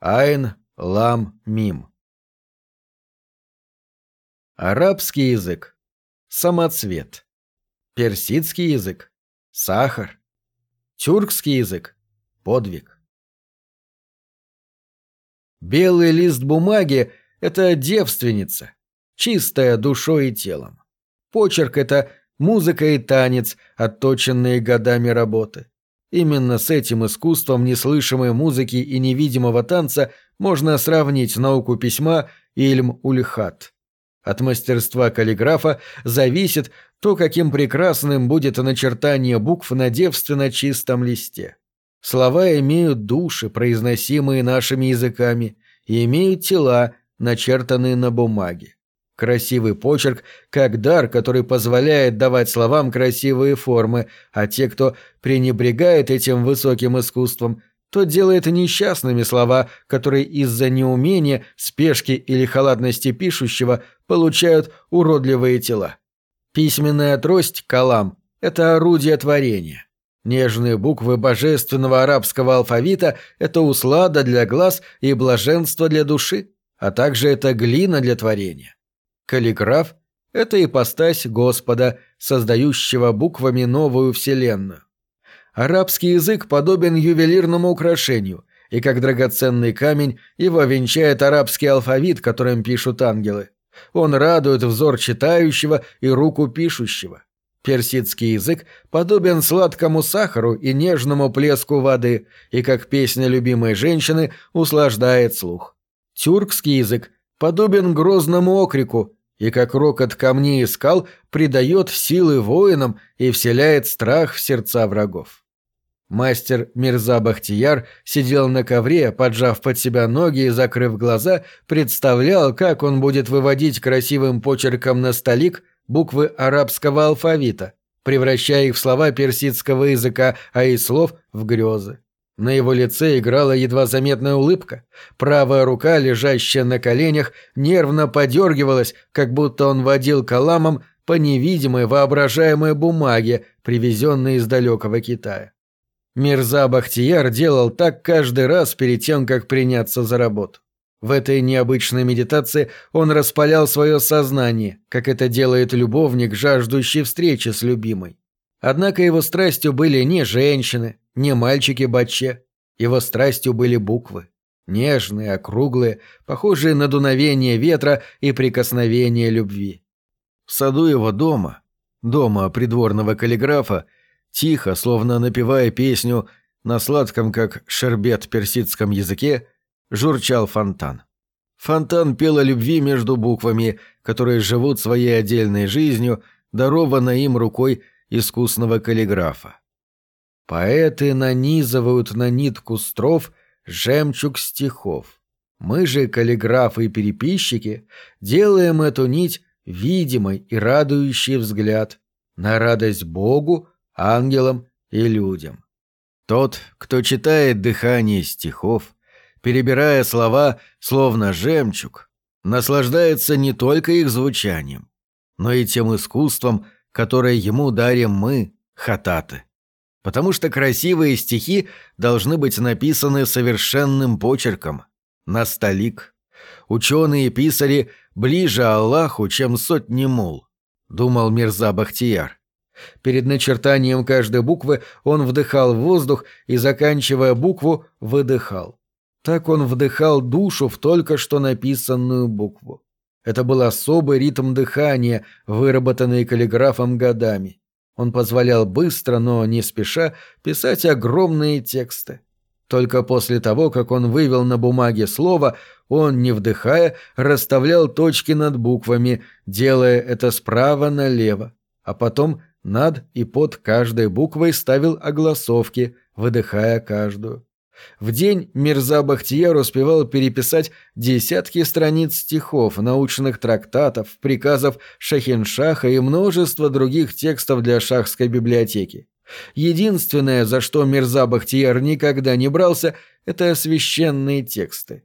Айн Лам Мим. Арабский язык. Самоцвет. Персидский язык. Сахар. Тюркский язык. Подвиг. Белый лист бумаги — это девственница, чистая душой и телом. Почерк — это музыка и танец, отточенные годами работы. Именно с этим искусством неслышимой музыки и невидимого танца можно сравнить науку письма Ильм-Ульхат. От мастерства каллиграфа зависит то, каким прекрасным будет начертание букв на девственно чистом листе. Слова имеют души, произносимые нашими языками, и имеют тела, начертанные на бумаге. Красивый почерк как дар, который позволяет давать словам красивые формы, а те, кто пренебрегает этим высоким искусством, то делает несчастными слова, которые из-за неумения, спешки или халатности пишущего получают уродливые тела. Письменная трость калам – это орудие творения. Нежные буквы божественного арабского алфавита – это услада для глаз и блаженство для души, а также это глина для творения. Каллиграф — это ипостась Господа, создающего буквами новую вселенную. Арабский язык подобен ювелирному украшению, и как драгоценный камень его венчает арабский алфавит, которым пишут ангелы. Он радует взор читающего и руку пишущего. Персидский язык подобен сладкому сахару и нежному плеску воды, и как песня любимой женщины услаждает слух. Тюркский язык подобен грозному окрику, и как рокот камней и скал придает силы воинам и вселяет страх в сердца врагов. Мастер Мирза Бахтияр сидел на ковре, поджав под себя ноги и закрыв глаза, представлял, как он будет выводить красивым почерком на столик буквы арабского алфавита, превращая их в слова персидского языка, а из слов — в грезы. На его лице играла едва заметная улыбка. Правая рука, лежащая на коленях, нервно подергивалась, как будто он водил каламом по невидимой воображаемой бумаге, привезенной из далекого Китая. Мирза Бахтияр делал так каждый раз перед тем, как приняться за работу. В этой необычной медитации он распалял свое сознание, как это делает любовник, жаждущий встречи с любимой. Однако его страстью были не женщины, не мальчики-баче. Его страстью были буквы. Нежные, округлые, похожие на дуновение ветра и прикосновение любви. В саду его дома, дома придворного каллиграфа, тихо, словно напевая песню на сладком, как шербет персидском языке, журчал фонтан. Фонтан пел о любви между буквами, которые живут своей отдельной жизнью, дарованной им рукой искусного каллиграфа. Поэты нанизывают на нитку стров жемчуг стихов. Мы же, каллиграфы и переписчики, делаем эту нить видимой и радующей взгляд на радость Богу, ангелам и людям. Тот, кто читает дыхание стихов, перебирая слова, словно жемчуг, наслаждается не только их звучанием, но и тем искусством, которое ему дарим мы, хататы потому что красивые стихи должны быть написаны совершенным почерком, на столик. Ученые писали ближе Аллаху, чем сотни мул, думал Мирза Бахтияр. Перед начертанием каждой буквы он вдыхал воздух и, заканчивая букву, выдыхал. Так он вдыхал душу в только что написанную букву. Это был особый ритм дыхания, выработанный каллиграфом годами. Он позволял быстро, но не спеша, писать огромные тексты. Только после того, как он вывел на бумаге слово, он, не вдыхая, расставлял точки над буквами, делая это справа налево, а потом над и под каждой буквой ставил огласовки, выдыхая каждую. В день Мирза Бахтияр успевал переписать десятки страниц стихов, научных трактатов, приказов Шахиншаха и множество других текстов для шахской библиотеки. Единственное, за что Мирза Бахтияр никогда не брался, это священные тексты.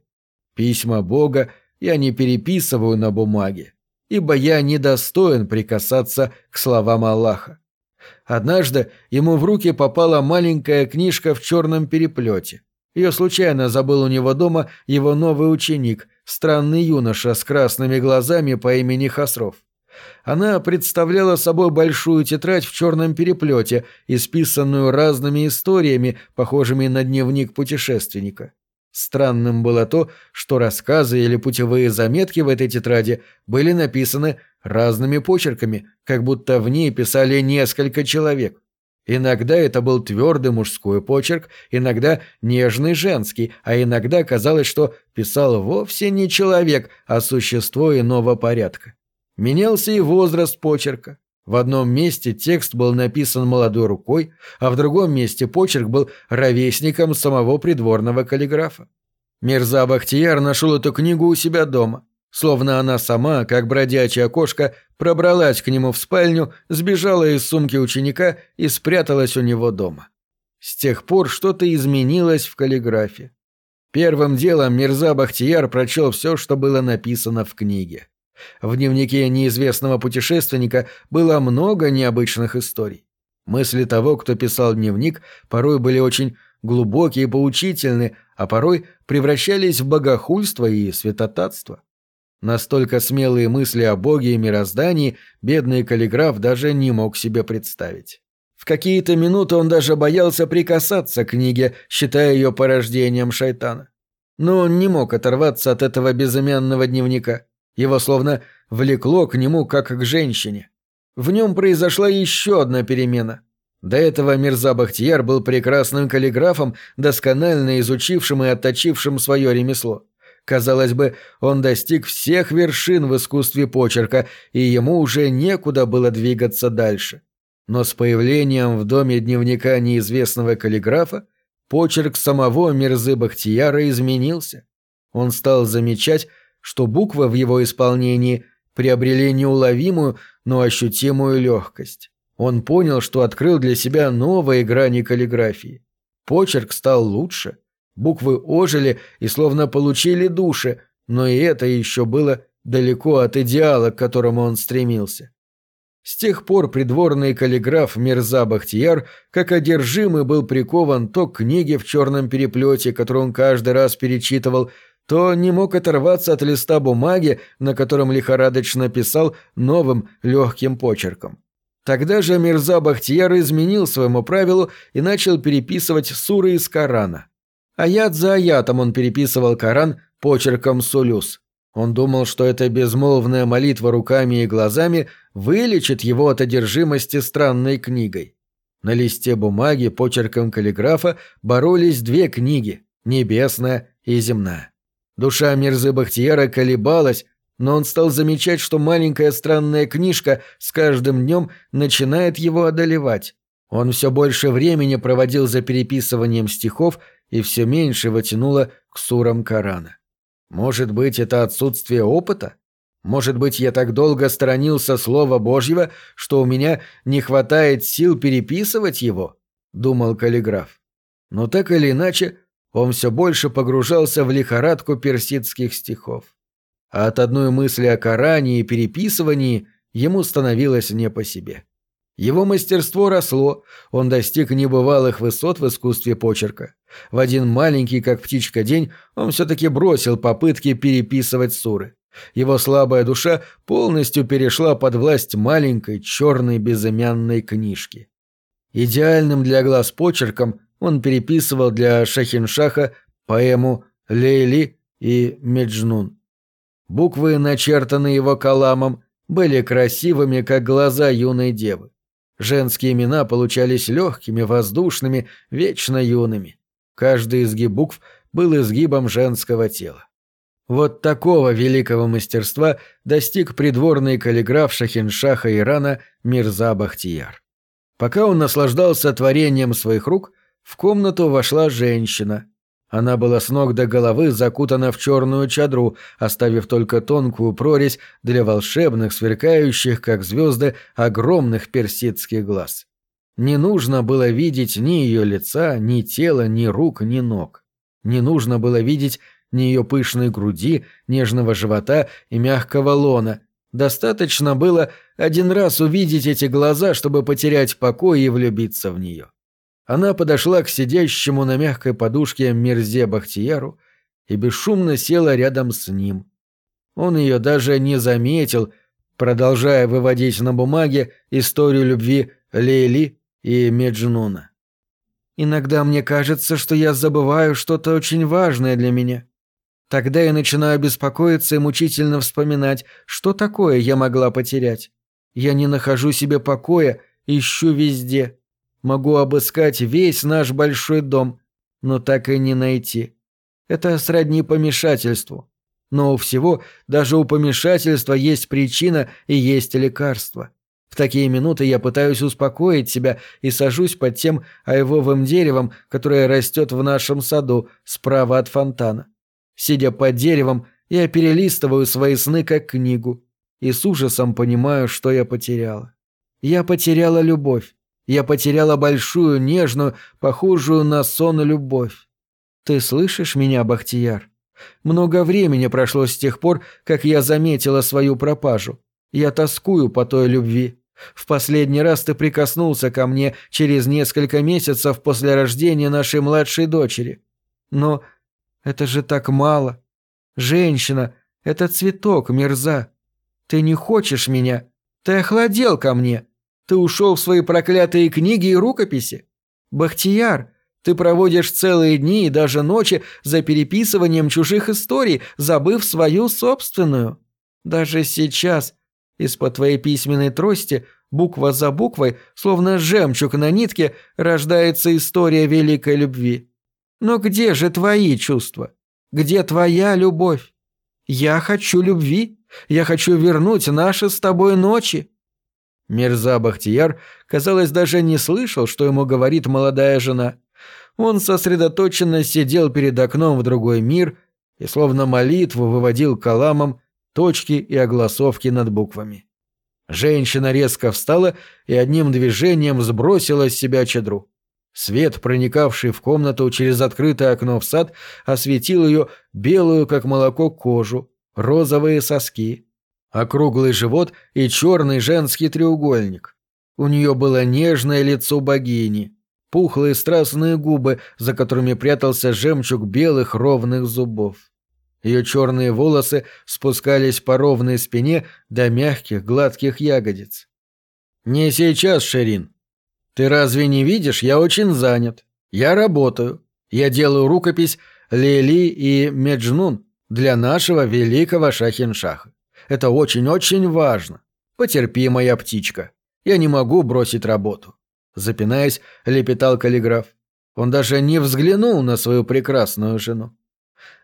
Письма Бога я не переписываю на бумаге, ибо я недостоин прикасаться к словам Аллаха. Однажды ему в руки попала маленькая книжка в черном переплете. Ее случайно забыл у него дома его новый ученик, странный юноша с красными глазами по имени Хасров. Она представляла собой большую тетрадь в черном переплете, исписанную разными историями, похожими на дневник путешественника. Странным было то, что рассказы или путевые заметки в этой тетради были написаны разными почерками, как будто в ней писали несколько человек. Иногда это был твердый мужской почерк, иногда нежный женский, а иногда казалось, что писал вовсе не человек, а существо иного порядка. Менялся и возраст почерка. В одном месте текст был написан молодой рукой, а в другом месте почерк был ровесником самого придворного каллиграфа. Мирза Бахтияр нашел эту книгу у себя дома. Словно она сама, как бродячая кошка, пробралась к нему в спальню, сбежала из сумки ученика и спряталась у него дома. С тех пор что-то изменилось в каллиграфе. Первым делом Мирза Бахтияр прочел все, что было написано в книге. В дневнике неизвестного путешественника было много необычных историй. Мысли того, кто писал дневник, порой были очень глубокие и поучительны, а порой превращались в богохульство и святотатство. Настолько смелые мысли о Боге и мироздании бедный каллиграф даже не мог себе представить. В какие-то минуты он даже боялся прикасаться к книге, считая ее порождением шайтана. Но он не мог оторваться от этого безымянного дневника. Его словно влекло к нему, как к женщине. В нем произошла еще одна перемена. До этого Мирза Бахтияр был прекрасным каллиграфом, досконально изучившим и отточившим свое ремесло. Казалось бы, он достиг всех вершин в искусстве почерка, и ему уже некуда было двигаться дальше. Но с появлением в доме дневника неизвестного каллиграфа почерк самого Мирзы Бахтияра изменился. Он стал замечать, что буквы в его исполнении приобрели неуловимую, но ощутимую легкость. Он понял, что открыл для себя новые грани каллиграфии. Почерк стал лучше, буквы ожили и словно получили души, но и это еще было далеко от идеала, к которому он стремился. С тех пор придворный каллиграф Мирза Бахтияр, как одержимый, был прикован то к книге в черном переплете, которую он каждый раз перечитывал, то не мог оторваться от листа бумаги, на котором лихорадочно писал новым легким почерком. Тогда же Мирза Бахтияр изменил своему правилу и начал переписывать суры из Корана. Аят за аятом он переписывал Коран почерком сулюс. Он думал, что эта безмолвная молитва руками и глазами вылечит его от одержимости странной книгой. На листе бумаги почерком каллиграфа боролись две книги – небесная и земная. Душа Мирзы Бахтияра колебалась, но он стал замечать, что маленькая странная книжка с каждым днем начинает его одолевать. Он все больше времени проводил за переписыванием стихов и все меньше вытянуло к сурам Корана. Может быть, это отсутствие опыта? Может быть, я так долго сторонился Слова Божьего, что у меня не хватает сил переписывать его? Думал каллиграф. Но так или иначе, он все больше погружался в лихорадку персидских стихов. А от одной мысли о Коране и переписывании ему становилось не по себе. Его мастерство росло, он достиг небывалых высот в искусстве почерка. В один маленький, как птичка, день он все-таки бросил попытки переписывать суры. Его слабая душа полностью перешла под власть маленькой черной безымянной книжки. Идеальным для глаз почерком он переписывал для Шахиншаха поэму «Лейли» и «Меджнун». Буквы, начертанные его каламом, были красивыми, как глаза юной девы. Женские имена получались легкими, воздушными, вечно юными. Каждый изгиб букв был изгибом женского тела. Вот такого великого мастерства достиг придворный каллиграф Шахиншаха Ирана Мирза Бахтияр. Пока он наслаждался творением своих рук – в комнату вошла женщина. Она была с ног до головы закутана в черную чадру, оставив только тонкую прорезь для волшебных, сверкающих, как звезды, огромных персидских глаз. Не нужно было видеть ни ее лица, ни тела, ни рук, ни ног. Не нужно было видеть ни ее пышной груди, нежного живота и мягкого лона. Достаточно было один раз увидеть эти глаза, чтобы потерять покой и влюбиться в нее. Она подошла к сидящему на мягкой подушке Мирзе Бахтияру и бесшумно села рядом с ним. Он ее даже не заметил, продолжая выводить на бумаге историю любви Лейли и Меджнуна. «Иногда мне кажется, что я забываю что-то очень важное для меня. Тогда я начинаю беспокоиться и мучительно вспоминать, что такое я могла потерять. Я не нахожу себе покоя, ищу везде. Могу обыскать весь наш большой дом, но так и не найти. Это сродни помешательству. Но у всего, даже у помешательства, есть причина и есть лекарство. В такие минуты я пытаюсь успокоить себя и сажусь под тем айвовым деревом, которое растет в нашем саду, справа от фонтана. Сидя под деревом, я перелистываю свои сны как книгу и с ужасом понимаю, что я потеряла. Я потеряла любовь. Я потеряла большую, нежную, похожую на сон любовь. Ты слышишь меня, Бахтияр? Много времени прошло с тех пор, как я заметила свою пропажу. Я тоскую по той любви. В последний раз ты прикоснулся ко мне через несколько месяцев после рождения нашей младшей дочери. Но это же так мало. Женщина — это цветок, мерза. Ты не хочешь меня. Ты охладел ко мне. Ты ушел в свои проклятые книги и рукописи. Бахтияр, ты проводишь целые дни и даже ночи за переписыванием чужих историй, забыв свою собственную. Даже сейчас, из-под твоей письменной трости, буква за буквой, словно жемчуг на нитке, рождается история великой любви. Но где же твои чувства? Где твоя любовь? Я хочу любви. Я хочу вернуть наши с тобой ночи. Мирза Бахтияр, казалось, даже не слышал, что ему говорит молодая жена. Он сосредоточенно сидел перед окном в другой мир и словно молитву выводил каламом точки и огласовки над буквами. Женщина резко встала и одним движением сбросила с себя чадру. Свет, проникавший в комнату через открытое окно в сад, осветил ее белую, как молоко, кожу, розовые соски, округлый живот и черный женский треугольник. У нее было нежное лицо богини, пухлые страстные губы, за которыми прятался жемчуг белых ровных зубов. Ее черные волосы спускались по ровной спине до мягких гладких ягодиц. «Не сейчас, Шерин. Ты разве не видишь, я очень занят. Я работаю. Я делаю рукопись Лели и Меджнун для нашего великого Шахиншаха. Это очень-очень важно. Потерпи, моя птичка. Я не могу бросить работу. Запинаясь, лепетал каллиграф. Он даже не взглянул на свою прекрасную жену.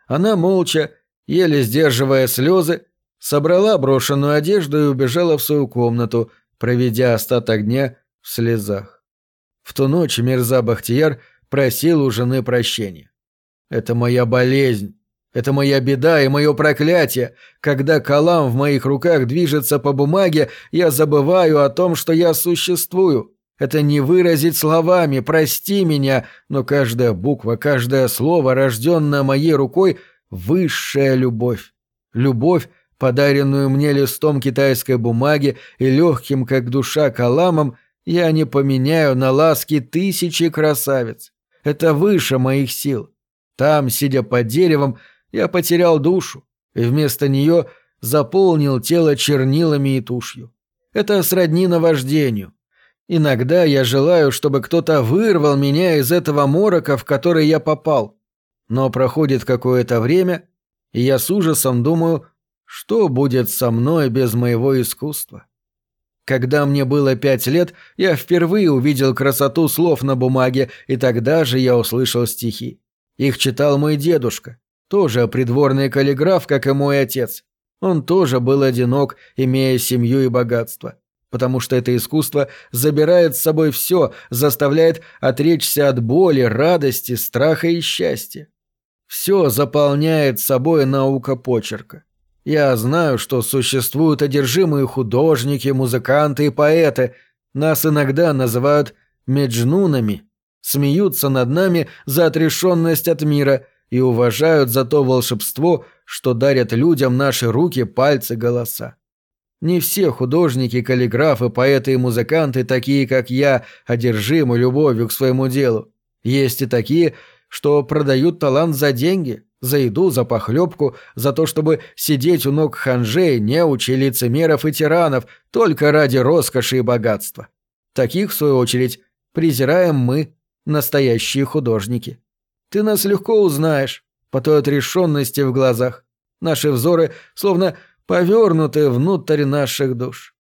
Она молча, еле сдерживая слезы, собрала брошенную одежду и убежала в свою комнату, проведя остаток дня в слезах. В ту ночь Мирза Бахтияр просил у жены прощения. «Это моя болезнь, это моя беда и мое проклятие. Когда калам в моих руках движется по бумаге, я забываю о том, что я существую. Это не выразить словами, прости меня, но каждая буква, каждое слово, рожденное моей рукой, высшая любовь. Любовь, подаренную мне листом китайской бумаги и легким, как душа, каламом, я не поменяю на ласки тысячи красавиц. Это выше моих сил. Там, сидя под деревом, я потерял душу и вместо нее заполнил тело чернилами и тушью. Это сродни наваждению. Иногда я желаю, чтобы кто-то вырвал меня из этого морока, в который я попал. Но проходит какое-то время, и я с ужасом думаю, что будет со мной без моего искусства. Когда мне было пять лет, я впервые увидел красоту слов на бумаге, и тогда же я услышал стихи. Их читал мой дедушка. Тоже придворный каллиграф, как и мой отец. Он тоже был одинок, имея семью и богатство. Потому что это искусство забирает с собой все, заставляет отречься от боли, радости, страха и счастья. Все заполняет собой наука почерка. Я знаю, что существуют одержимые художники, музыканты и поэты. Нас иногда называют меджнунами. Смеются над нами за отрешенность от мира – и уважают за то волшебство, что дарят людям наши руки, пальцы, голоса. Не все художники, каллиграфы, поэты и музыканты такие, как я, одержимы любовью к своему делу. Есть и такие, что продают талант за деньги, за еду, за похлебку, за то, чтобы сидеть у ног ханжей, неучей, лицемеров и тиранов только ради роскоши и богатства. Таких, в свою очередь, презираем мы, настоящие художники. Ты нас легко узнаешь по той отрешенности в глазах. Наши взоры словно повернуты внутрь наших душ.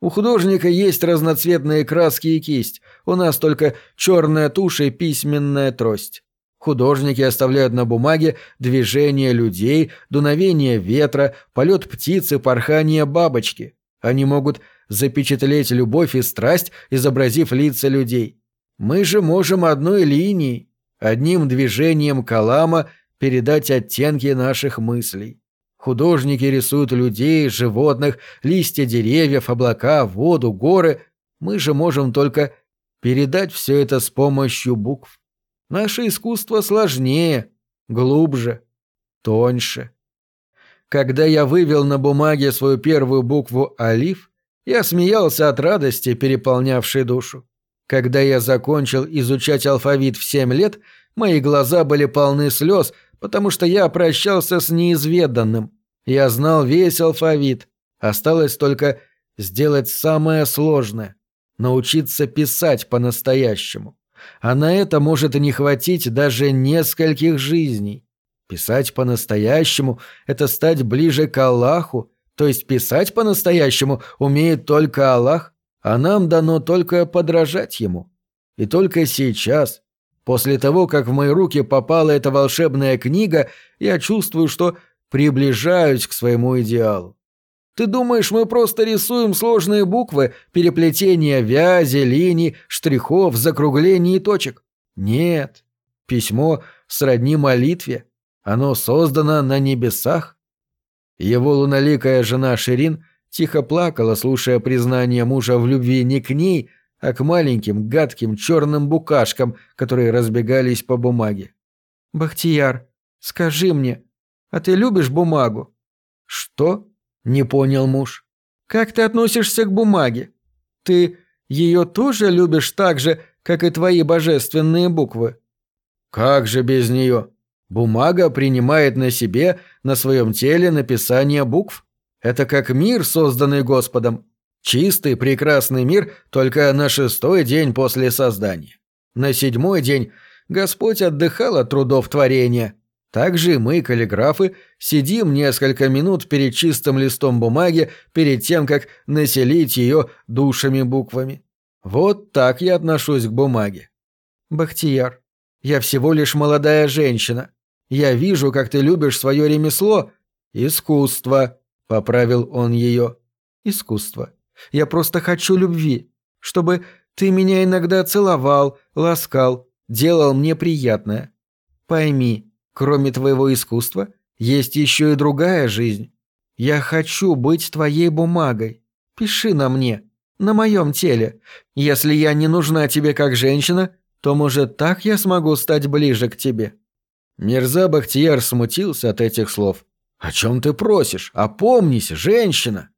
У художника есть разноцветные краски и кисть, у нас только черная тушь и письменная трость. Художники оставляют на бумаге движение людей, дуновение ветра, полет птицы, порхание бабочки. Они могут запечатлеть любовь и страсть, изобразив лица людей. Мы же можем одной линией, одним движением калама передать оттенки наших мыслей. Художники рисуют людей, животных, листья деревьев, облака, воду, горы. Мы же можем только передать все это с помощью букв. Наше искусство сложнее, глубже, тоньше. Когда я вывел на бумаге свою первую букву «Алиф», я смеялся от радости, переполнявшей душу. Когда я закончил изучать алфавит в семь лет, мои глаза были полны слез, потому что я прощался с неизведанным. Я знал весь алфавит. Осталось только сделать самое сложное — научиться писать по-настоящему а на это может и не хватить даже нескольких жизней. Писать по-настоящему — это стать ближе к Аллаху, то есть писать по-настоящему умеет только Аллах, а нам дано только подражать Ему. И только сейчас, после того, как в мои руки попала эта волшебная книга, я чувствую, что приближаюсь к своему идеалу. Ты думаешь, мы просто рисуем сложные буквы, переплетение вязи, линий, штрихов, закруглений и точек? Нет. Письмо сродни молитве. Оно создано на небесах. Его луноликая жена Ширин тихо плакала, слушая признание мужа в любви не к ней, а к маленьким, гадким, черным букашкам, которые разбегались по бумаге. «Бахтияр, скажи мне, а ты любишь бумагу?» «Что?» Не понял муж. Как ты относишься к бумаге? Ты ее тоже любишь так же, как и твои божественные буквы? Как же без нее? Бумага принимает на себе, на своем теле написание букв. Это как мир, созданный Господом. Чистый, прекрасный мир только на шестой день после создания. На седьмой день Господь отдыхал от трудов творения, также мы, каллиграфы, сидим несколько минут перед чистым листом бумаги перед тем, как населить ее душами буквами. Вот так я отношусь к бумаге. Бахтияр, я всего лишь молодая женщина. Я вижу, как ты любишь свое ремесло. Искусство, поправил он ее. Искусство. Я просто хочу любви, чтобы ты меня иногда целовал, ласкал, делал мне приятное. Пойми, Кроме твоего искусства, есть еще и другая жизнь. Я хочу быть твоей бумагой. Пиши на мне, на моем теле. Если я не нужна тебе как женщина, то, может, так я смогу стать ближе к тебе». Мирза Бахтияр смутился от этих слов. «О чем ты просишь? Опомнись, женщина!»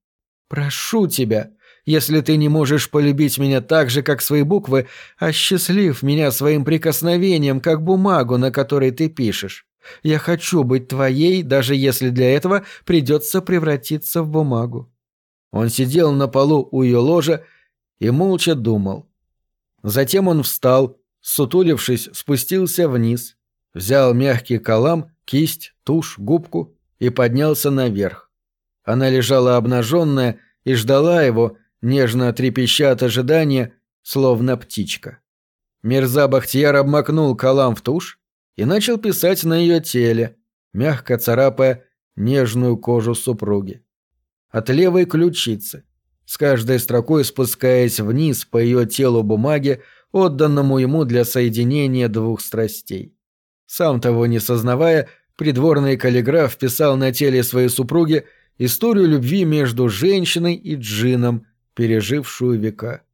«Прошу тебя, если ты не можешь полюбить меня так же, как свои буквы, осчастлив меня своим прикосновением, как бумагу, на которой ты пишешь. Я хочу быть твоей, даже если для этого придется превратиться в бумагу». Он сидел на полу у ее ложа и молча думал. Затем он встал, сутулившись, спустился вниз, взял мягкий калам, кисть, тушь, губку и поднялся наверх. Она лежала обнаженная и ждала его, нежно трепеща от ожидания, словно птичка. Мирза Бахтияр обмакнул калам в тушь, и начал писать на ее теле, мягко царапая нежную кожу супруги. От левой ключицы, с каждой строкой спускаясь вниз по ее телу бумаге, отданному ему для соединения двух страстей. Сам того не сознавая, придворный каллиграф писал на теле своей супруги историю любви между женщиной и джином, пережившую века.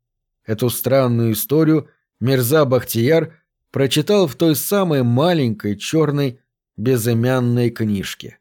Эту странную историю Мирза Бахтияр прочитал в той самой маленькой черной безымянной книжке.